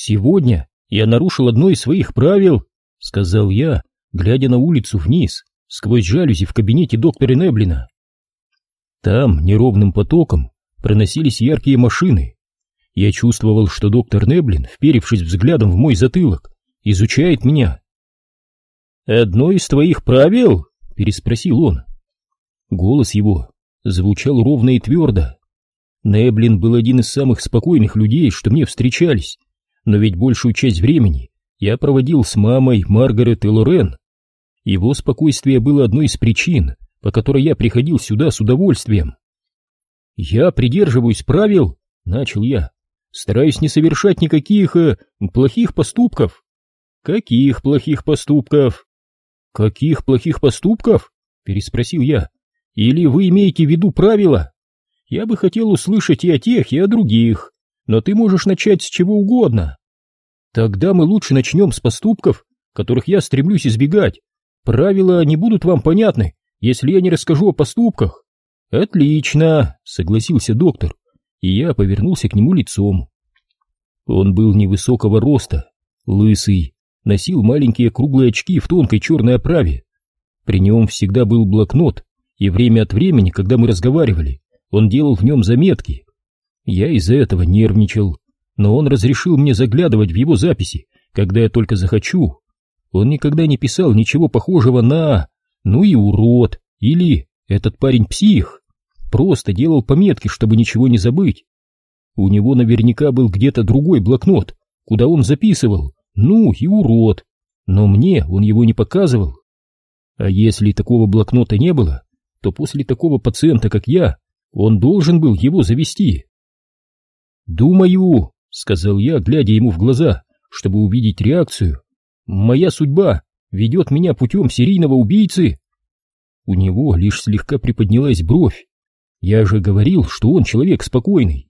Сегодня я нарушил одно из своих правил, сказал я, глядя на улицу вниз, сквозь жалюзи в кабинете доктора Неблина. Там неровным потоком проносились яркие машины. Я чувствовал, что доктор Неблин, вперевшись взглядом в мой затылок, изучает меня. «Одно из твоих правил?» — переспросил он. Голос его звучал ровно и твердо. Неблин был один из самых спокойных людей, что мне встречались, но ведь большую часть времени я проводил с мамой, Маргарет и Лорен. Его спокойствие было одной из причин, по которой я приходил сюда с удовольствием. «Я придерживаюсь правил», — начал я, — «стараюсь не совершать никаких э, плохих поступков». «Каких плохих поступков?» «Каких плохих поступков?» — переспросил я. «Или вы имеете в виду правила?» «Я бы хотел услышать и о тех, и о других, но ты можешь начать с чего угодно». «Тогда мы лучше начнем с поступков, которых я стремлюсь избегать. Правила не будут вам понятны, если я не расскажу о поступках». «Отлично», — согласился доктор, и я повернулся к нему лицом. Он был невысокого роста, лысый, носил маленькие круглые очки в тонкой черной оправе. При нем всегда был блокнот, и время от времени, когда мы разговаривали, он делал в нем заметки. Я из-за этого нервничал, но он разрешил мне заглядывать в его записи, когда я только захочу. Он никогда не писал ничего похожего на «ну и урод» или «этот парень псих». Просто делал пометки, чтобы ничего не забыть. У него наверняка был где-то другой блокнот, куда он записывал ну и урод. Но мне он его не показывал. А если такого блокнота не было, то после такого пациента, как я, он должен был его завести. «Думаю», — сказал я, глядя ему в глаза, чтобы увидеть реакцию, — «моя судьба ведет меня путем серийного убийцы». У него лишь слегка приподнялась бровь. Я же говорил, что он человек спокойный.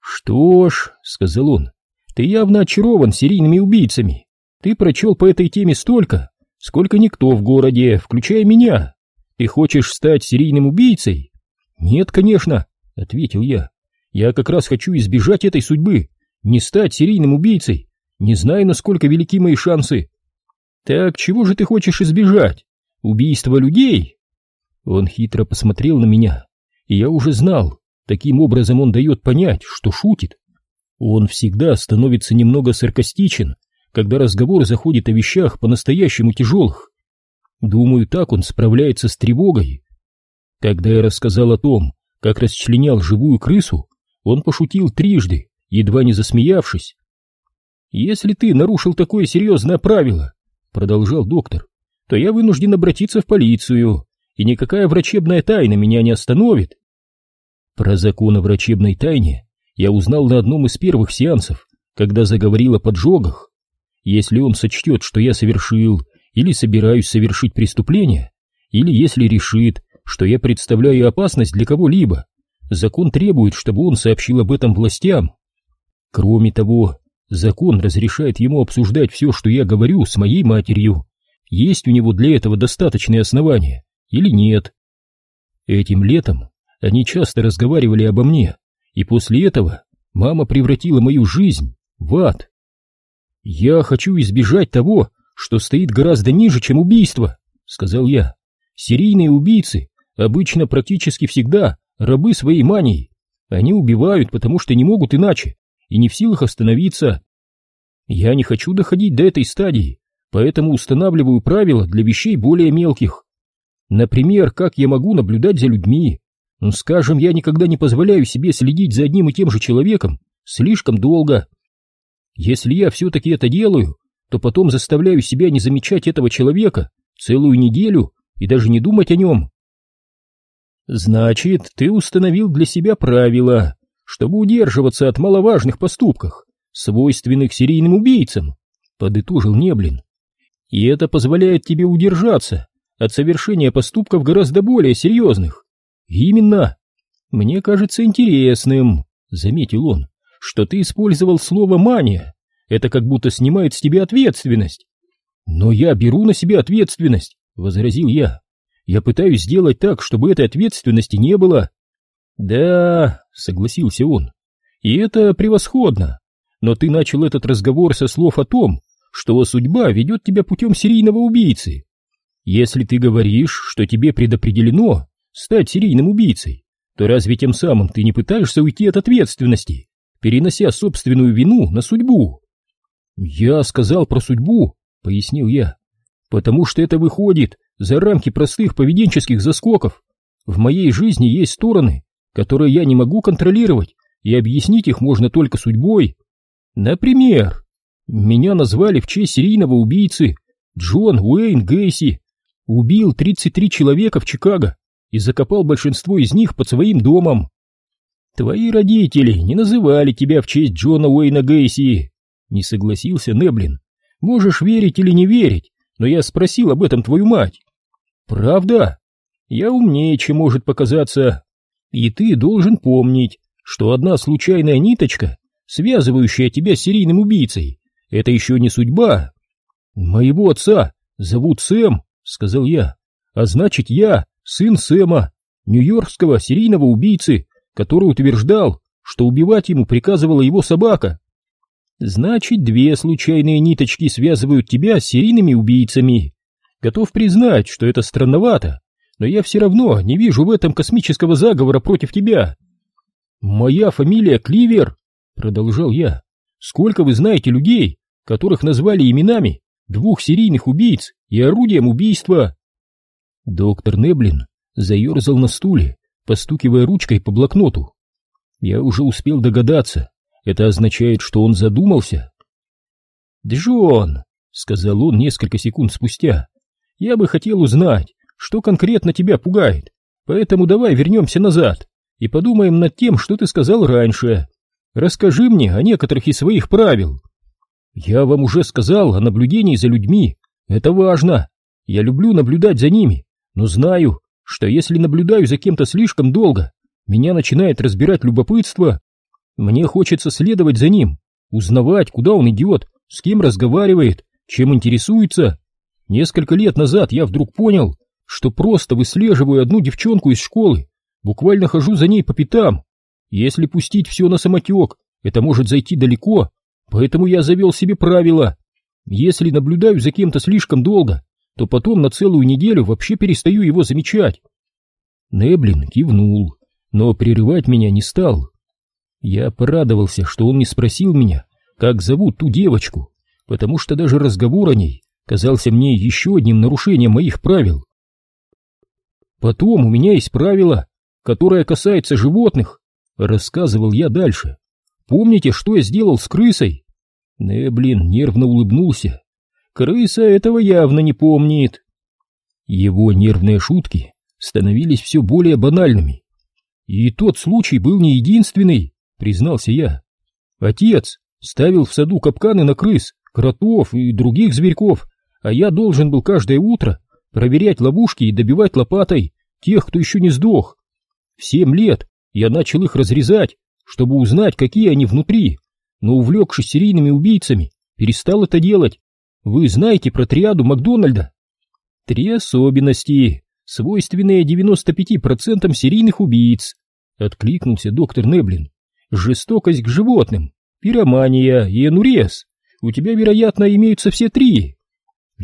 «Что ж», — сказал он, ты явно очарован серийными убийцами. Ты прочел по этой теме столько, сколько никто в городе, включая меня. Ты хочешь стать серийным убийцей? Нет, конечно, ответил я. Я как раз хочу избежать этой судьбы, не стать серийным убийцей. Не знаю, насколько велики мои шансы. Так чего же ты хочешь избежать? Убийства людей? Он хитро посмотрел на меня, и я уже знал, таким образом он дает понять, что шутит. Он всегда становится немного саркастичен, когда разговор заходит о вещах по-настоящему тяжелых. Думаю, так он справляется с тревогой. Когда я рассказал о том, как расчленял живую крысу, он пошутил трижды, едва не засмеявшись. «Если ты нарушил такое серьезное правило», — продолжал доктор, — «то я вынужден обратиться в полицию, и никакая врачебная тайна меня не остановит». Про закон о врачебной тайне я узнал на одном из первых сеансов, когда заговорил о поджогах. Если он сочтет, что я совершил или собираюсь совершить преступление, или если решит, что я представляю опасность для кого-либо, закон требует, чтобы он сообщил об этом властям. Кроме того, закон разрешает ему обсуждать все, что я говорю, с моей матерью. Есть у него для этого достаточные основания или нет. Этим летом они часто разговаривали обо мне, и после этого мама превратила мою жизнь в ад. «Я хочу избежать того, что стоит гораздо ниже, чем убийство», — сказал я. «Серийные убийцы обычно практически всегда рабы своей мании. Они убивают, потому что не могут иначе, и не в силах остановиться. Я не хочу доходить до этой стадии, поэтому устанавливаю правила для вещей более мелких. Например, как я могу наблюдать за людьми, ну, скажем, я никогда не позволяю себе следить за одним и тем же человеком слишком долго. Если я все-таки это делаю, то потом заставляю себя не замечать этого человека целую неделю и даже не думать о нем. Значит, ты установил для себя правила, чтобы удерживаться от маловажных поступков, свойственных серийным убийцам, подытожил Неблин. И это позволяет тебе удержаться от совершения поступков гораздо более серьезных. «Именно. Мне кажется интересным», — заметил он, — «что ты использовал слово «мания». Это как будто снимает с тебя ответственность». «Но я беру на себя ответственность», — возразил я. «Я пытаюсь сделать так, чтобы этой ответственности не было». «Да», — согласился он, — «и это превосходно. но ты начал этот разговор со слов о том, что судьба ведет тебя путем серийного убийцы. Если ты говоришь, что тебе предопределено стать серийным убийцей, то разве тем самым ты не пытаешься уйти от ответственности, перенося собственную вину на судьбу? Я сказал про судьбу, пояснил я, потому что это выходит за рамки простых поведенческих заскоков. В моей жизни есть стороны, которые я не могу контролировать, и объяснить их можно только судьбой. Например, меня назвали в честь серийного убийцы Джон Уэйн Гейси. Убил 33 человека в Чикаго и закопал большинство из них под своим домом. Твои родители не называли тебя в честь Джона Уэйна Гейси, не согласился Неблин. Можешь верить или не верить, но я спросил об этом твою мать. Правда? Я умнее, чем может показаться. И ты должен помнить, что одна случайная ниточка, связывающая тебя с серийным убийцей, это еще не судьба. Моего отца зовут Сэм, сказал я, а значит я сын Сэма, нью-йоркского серийного убийцы, который утверждал, что убивать ему приказывала его собака. Значит, две случайные ниточки связывают тебя с серийными убийцами. Готов признать, что это странновато, но я все равно не вижу в этом космического заговора против тебя. Моя фамилия Кливер, продолжал я. Сколько вы знаете людей, которых назвали именами двух серийных убийц и орудием убийства? Доктор Неблин заерзал на стуле, постукивая ручкой по блокноту. Я уже успел догадаться, это означает, что он задумался. «Джон», — сказал он несколько секунд спустя, — «я бы хотел узнать, что конкретно тебя пугает, поэтому давай вернемся назад и подумаем над тем, что ты сказал раньше. Расскажи мне о некоторых из своих правил. Я вам уже сказал о наблюдении за людьми, это важно. Я люблю наблюдать за ними, но знаю, что если наблюдаю за кем-то слишком долго, меня начинает разбирать любопытство. Мне хочется следовать за ним, узнавать, куда он идет, с кем разговаривает, чем интересуется. Несколько лет назад я вдруг понял, что просто выслеживаю одну девчонку из школы, буквально хожу за ней по пятам. Если пустить все на самотек, это может зайти далеко, поэтому я завел себе правило. Если наблюдаю за кем-то слишком долго, то потом на целую неделю вообще перестаю его замечать. Неблин кивнул, но прерывать меня не стал. Я порадовался, что он не спросил меня, как зовут ту девочку, потому что даже разговор о ней казался мне еще одним нарушением моих правил. Потом у меня есть правило, которое касается животных, рассказывал я дальше. Помните, что я сделал с крысой? Неблин нервно улыбнулся. Крыса этого явно не помнит. Его нервные шутки становились все более банальными. И тот случай был не единственный, признался я. Отец ставил в саду капканы на крыс, кротов и других зверьков, а я должен был каждое утро проверять ловушки и добивать лопатой тех, кто еще не сдох. В семь лет я начал их разрезать, чтобы узнать, какие они внутри, но, увлекшись серийными убийцами, перестал это делать. Вы знаете про триаду Макдональда? Три особенности, свойственные 95% серийных убийц, откликнулся доктор Неблин. Жестокость к животным, пиромания и энурез. У тебя, вероятно, имеются все три.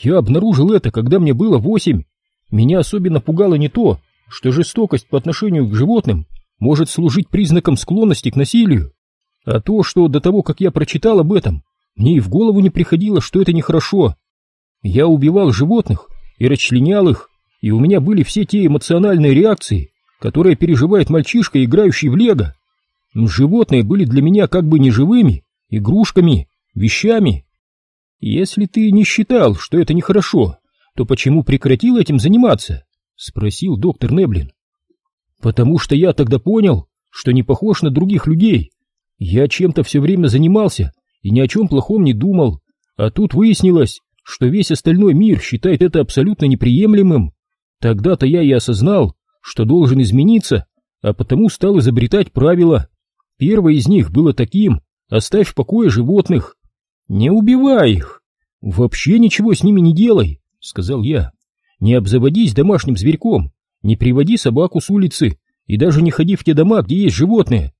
Я обнаружил это, когда мне было восемь. Меня особенно пугало не то, что жестокость по отношению к животным может служить признаком склонности к насилию, а то, что до того, как я прочитал об этом, мне и в голову не приходило, что это нехорошо. Я убивал животных и расчленял их, и у меня были все те эмоциональные реакции, которые переживает мальчишка, играющий в лего. Животные были для меня как бы неживыми, игрушками, вещами. Если ты не считал, что это нехорошо, то почему прекратил этим заниматься? Спросил доктор Неблин. Потому что я тогда понял, что не похож на других людей. Я чем-то все время занимался и ни о чем плохом не думал, а тут выяснилось, что весь остальной мир считает это абсолютно неприемлемым. Тогда-то я и осознал, что должен измениться, а потому стал изобретать правила. Первое из них было таким «оставь в покое животных». «Не убивай их!» «Вообще ничего с ними не делай», — сказал я. «Не обзаводись домашним зверьком, не приводи собаку с улицы и даже не ходи в те дома, где есть животные.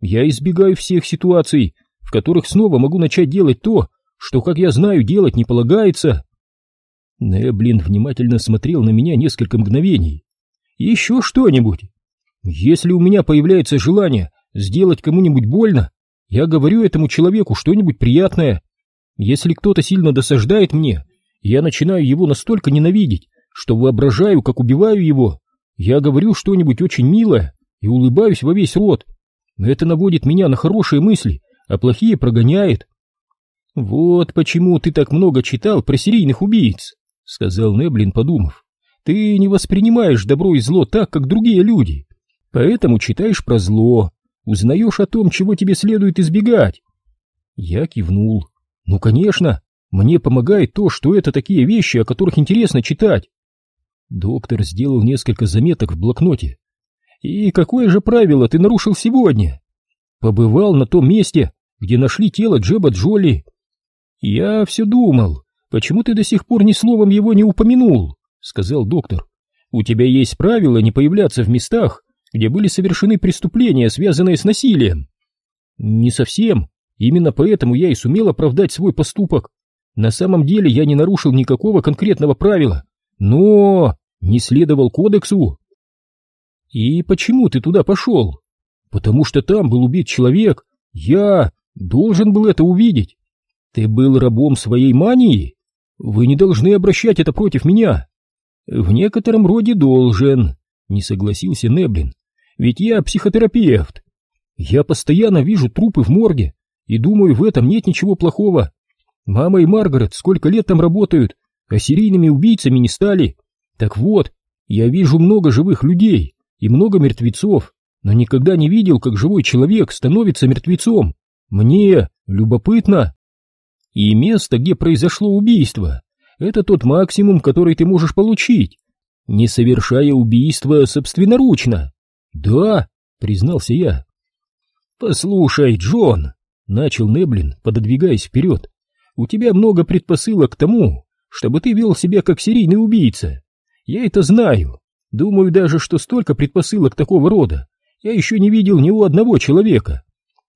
Я избегаю всех ситуаций, в которых снова могу начать делать то, что, как я знаю, делать не полагается. Неблин внимательно смотрел на меня несколько мгновений. Еще что-нибудь. Если у меня появляется желание сделать кому-нибудь больно, я говорю этому человеку что-нибудь приятное. Если кто-то сильно досаждает мне, я начинаю его настолько ненавидеть, что воображаю, как убиваю его. Я говорю что-нибудь очень милое и улыбаюсь во весь рот. Это наводит меня на хорошие мысли, а плохие прогоняет. Вот почему ты так много читал про серийных убийц, сказал Неблин, подумав. Ты не воспринимаешь добро и зло так, как другие люди. Поэтому читаешь про зло, узнаешь о том, чего тебе следует избегать. Я кивнул. Ну, конечно, мне помогает то, что это такие вещи, о которых интересно читать. Доктор сделал несколько заметок в блокноте. И какое же правило ты нарушил сегодня? Побывал на том месте, где нашли тело Джеба Джоли. Я все думал, почему ты до сих пор ни словом его не упомянул, сказал доктор. У тебя есть правило не появляться в местах, где были совершены преступления, связанные с насилием. Не совсем. Именно поэтому я и сумел оправдать свой поступок. На самом деле я не нарушил никакого конкретного правила, но не следовал кодексу. И почему ты туда пошел? Потому что там был убит человек. Я должен был это увидеть. Ты был рабом своей мании? Вы не должны обращать это против меня. В некотором роде должен, не согласился Неблин. Ведь я психотерапевт. Я постоянно вижу трупы в морге и думаю, в этом нет ничего плохого. Мама и Маргарет сколько лет там работают, а серийными убийцами не стали. Так вот, я вижу много живых людей и много мертвецов, но никогда не видел, как живой человек становится мертвецом. Мне любопытно. И место, где произошло убийство, это тот максимум, который ты можешь получить, не совершая убийство собственноручно. Да, признался я. Послушай, Джон, начал Неблин, пододвигаясь вперед, у тебя много предпосылок к тому, чтобы ты вел себя как серийный убийца. Я это знаю. Думаю даже, что столько предпосылок такого рода я еще не видел ни у одного человека.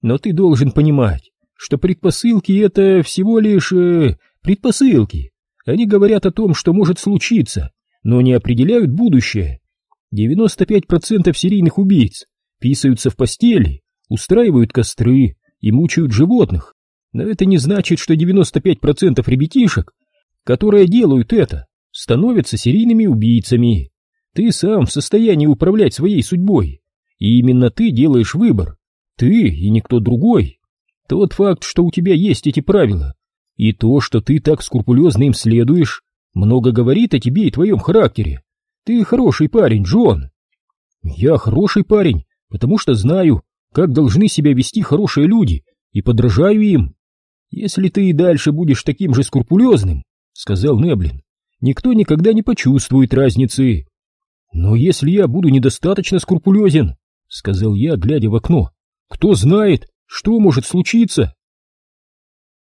Но ты должен понимать, что предпосылки — это всего лишь э, предпосылки. Они говорят о том, что может случиться, но не определяют будущее. 95% серийных убийц писаются в постели, устраивают костры и мучают животных. Но это не значит, что 95% ребятишек, которые делают это, становятся серийными убийцами. Ты сам в состоянии управлять своей судьбой, и именно ты делаешь выбор, ты и никто другой. Тот факт, что у тебя есть эти правила, и то, что ты так скрупулезно им следуешь, много говорит о тебе и твоем характере. Ты хороший парень, Джон. Я хороший парень, потому что знаю, как должны себя вести хорошие люди, и подражаю им. Если ты и дальше будешь таким же скрупулезным, сказал Неблин, никто никогда не почувствует разницы. Но если я буду недостаточно скрупулезен, сказал я, глядя в окно, кто знает, что может случиться?